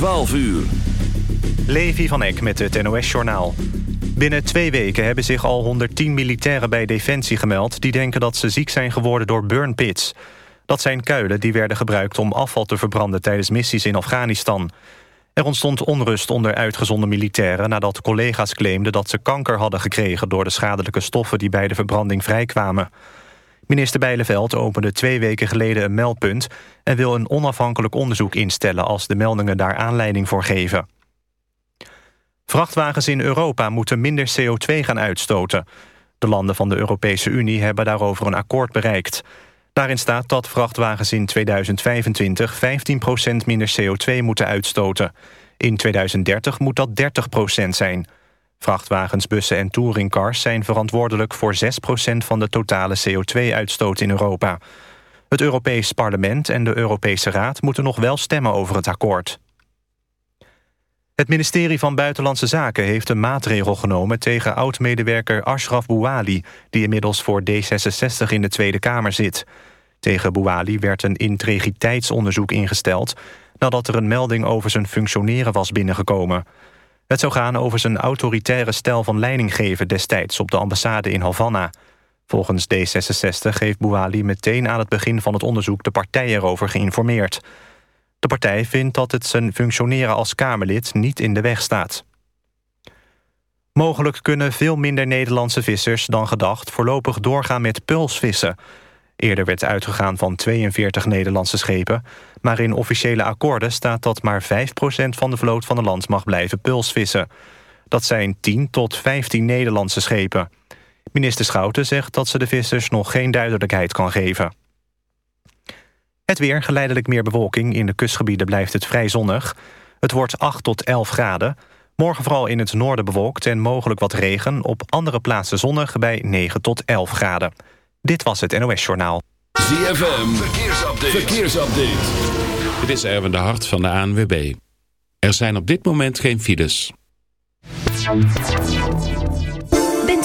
12 uur. Levi van Eck met het NOS-journaal. Binnen twee weken hebben zich al 110 militairen bij Defensie gemeld... die denken dat ze ziek zijn geworden door burnpits. Dat zijn kuilen die werden gebruikt om afval te verbranden... tijdens missies in Afghanistan. Er ontstond onrust onder uitgezonden militairen... nadat collega's claimden dat ze kanker hadden gekregen... door de schadelijke stoffen die bij de verbranding vrijkwamen. Minister Bijleveld opende twee weken geleden een meldpunt... en wil een onafhankelijk onderzoek instellen... als de meldingen daar aanleiding voor geven. Vrachtwagens in Europa moeten minder CO2 gaan uitstoten. De landen van de Europese Unie hebben daarover een akkoord bereikt. Daarin staat dat vrachtwagens in 2025 15% minder CO2 moeten uitstoten. In 2030 moet dat 30% zijn... Vrachtwagens, bussen en touringcars zijn verantwoordelijk voor 6% van de totale CO2-uitstoot in Europa. Het Europees Parlement en de Europese Raad moeten nog wel stemmen over het akkoord. Het ministerie van Buitenlandse Zaken heeft een maatregel genomen... tegen oud-medewerker Ashraf Bouali... die inmiddels voor D66 in de Tweede Kamer zit. Tegen Bouali werd een integriteitsonderzoek ingesteld... nadat er een melding over zijn functioneren was binnengekomen... Het zou gaan over zijn autoritaire stijl van leidinggeven destijds op de ambassade in Havana. Volgens D66 heeft Bouali meteen aan het begin van het onderzoek de partij erover geïnformeerd. De partij vindt dat het zijn functioneren als Kamerlid niet in de weg staat. Mogelijk kunnen veel minder Nederlandse vissers dan gedacht voorlopig doorgaan met pulsvissen. Eerder werd uitgegaan van 42 Nederlandse schepen... maar in officiële akkoorden staat dat maar 5% van de vloot van het land mag blijven pulsvissen. Dat zijn 10 tot 15 Nederlandse schepen. Minister Schouten zegt dat ze de vissers nog geen duidelijkheid kan geven. Het weer, geleidelijk meer bewolking. In de kustgebieden blijft het vrij zonnig. Het wordt 8 tot 11 graden. Morgen vooral in het noorden bewolkt en mogelijk wat regen. Op andere plaatsen zonnig bij 9 tot 11 graden. Dit was het NOS Journaal. ZFM, verkeersupdate. verkeersupdate. Dit is Erwin de Hart van de ANWB. Er zijn op dit moment geen files.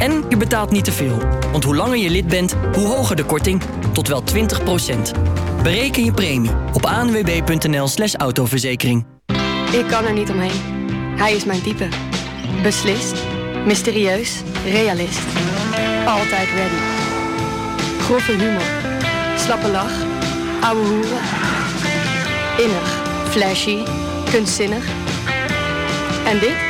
En je betaalt niet te veel. Want hoe langer je lid bent, hoe hoger de korting. Tot wel 20% Bereken je premie op anwb.nl slash autoverzekering. Ik kan er niet omheen. Hij is mijn type. Beslist, mysterieus, realist. Altijd ready. Grove humor. Slappe lach. Ouwe hoeren. Innig, flashy, kunstzinnig. En dit?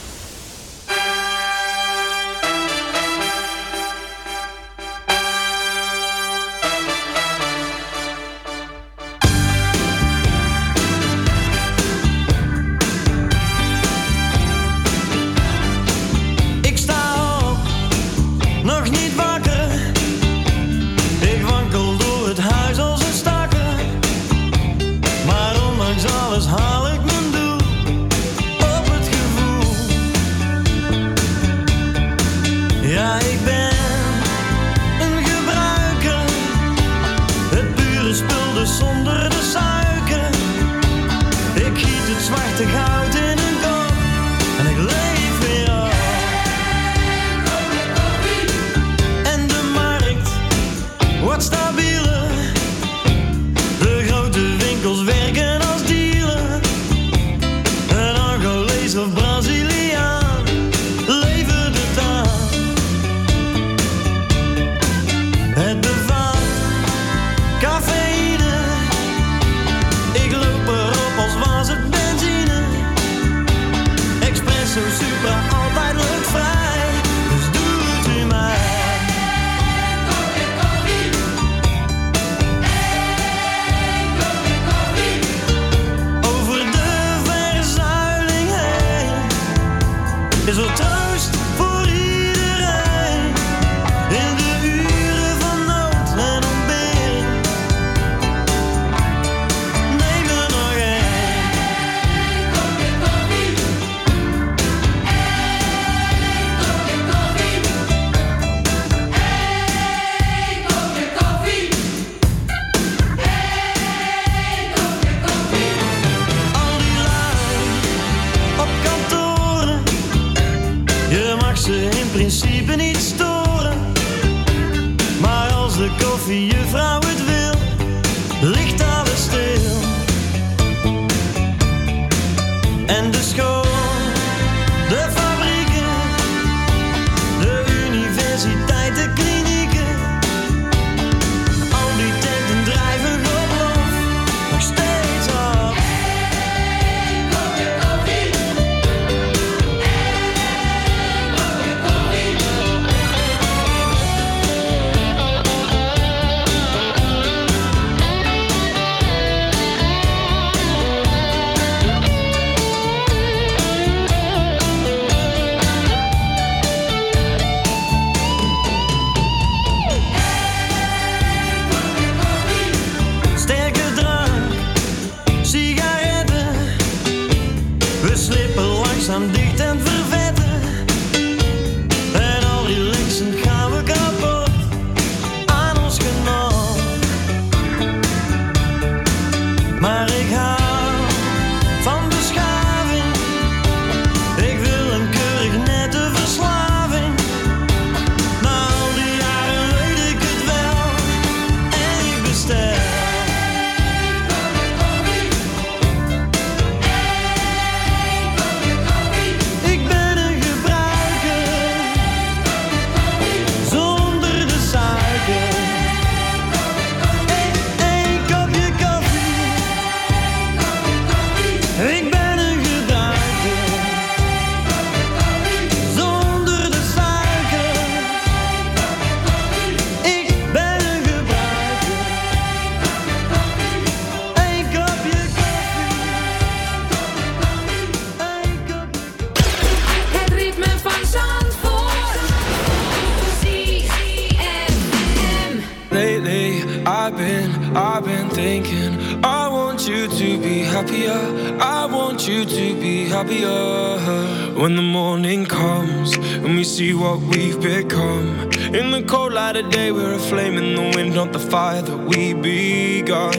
Fire that we begun.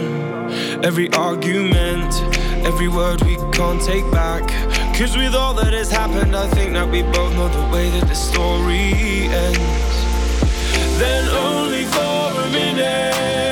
Every argument, every word we can't take back. Cause with all that has happened, I think that we both know the way that the story ends then only for a minute.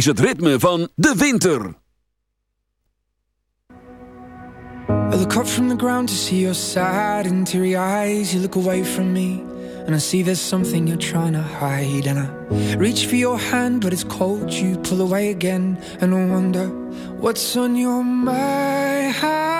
Is het ritme van de winter. I look up from the ground to see your sad and teary eyes. You look away from me, and I see there's something you're trying to hide. And I reach for your hand, but it's cold. You pull away again, and I wonder what's on your mind.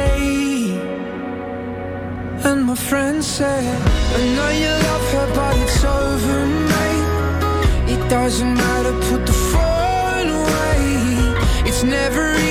And my friend said, I know you love her, but it's over, mate. It doesn't matter, put the phone away. It's never easy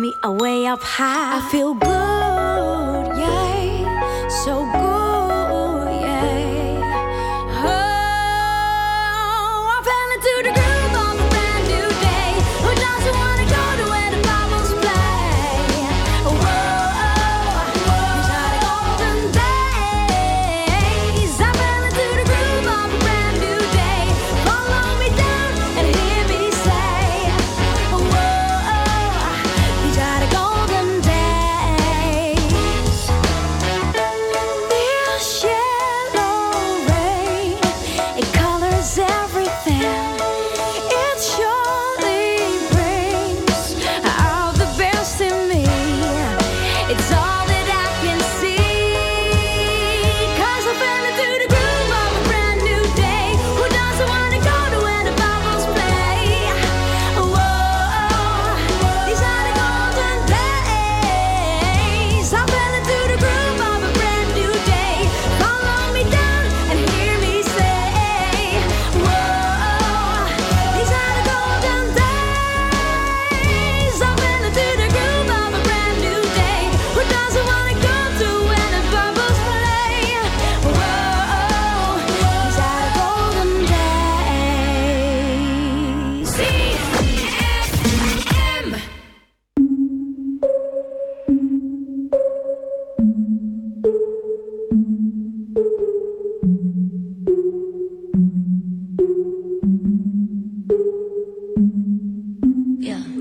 me away up high. I feel good.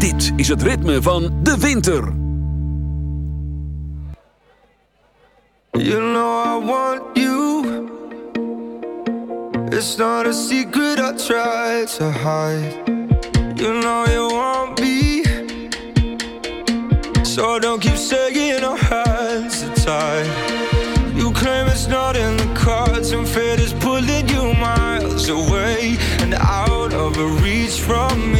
Dit is het ritme van de winter. You know I want you. It's not a secret I try to hide. You know you want me. So don't keep shaking our hands tied. You claim it's not in the cards and fate is pulling you miles away and out of reach from me.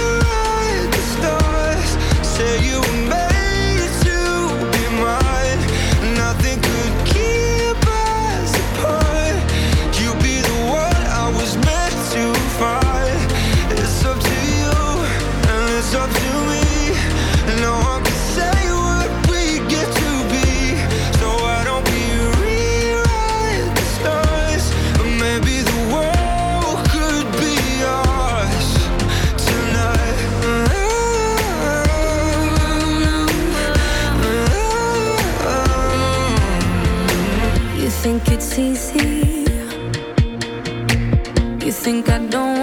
easy. You think I don't?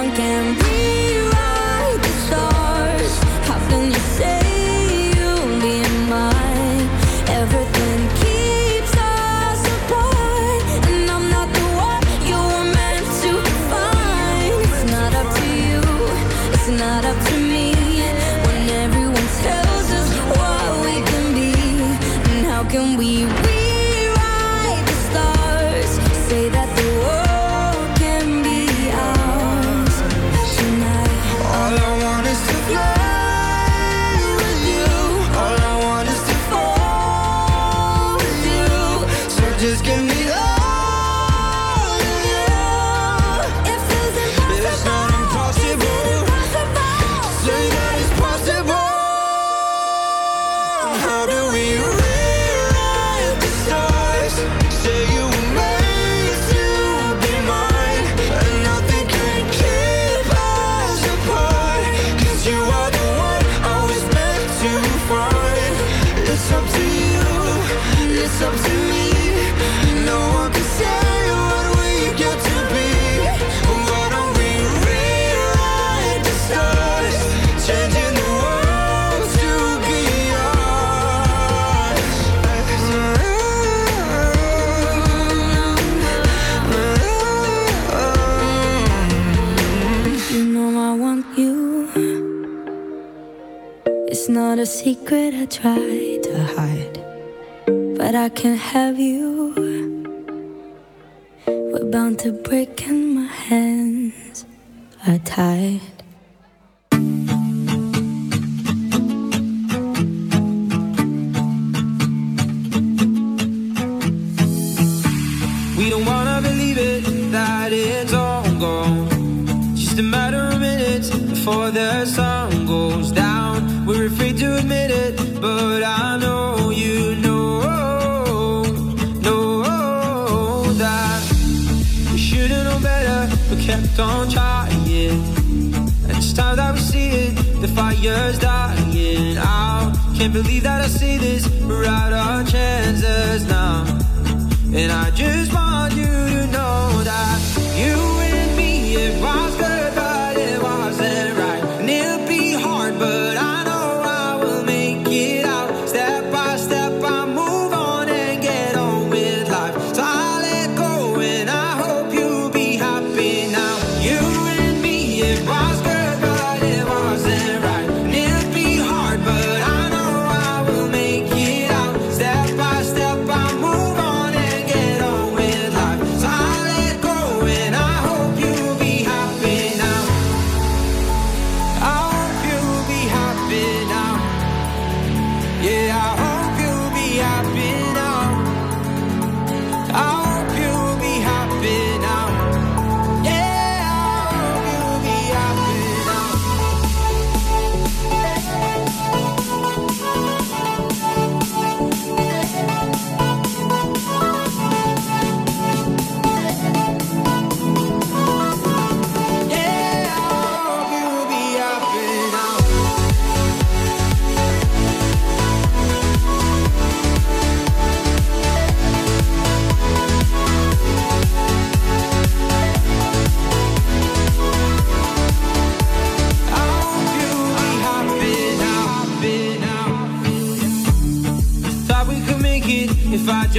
one can breathe. that I try to hide, but I can't have you. We're bound to break, and my hands are tied. We don't wanna believe it that it's all gone. Just a matter of minutes before the sun goes down. We're afraid to admit it. years dying out. Can't believe that I see this. We're out our chances now. And I just want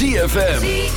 ZFM.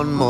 One more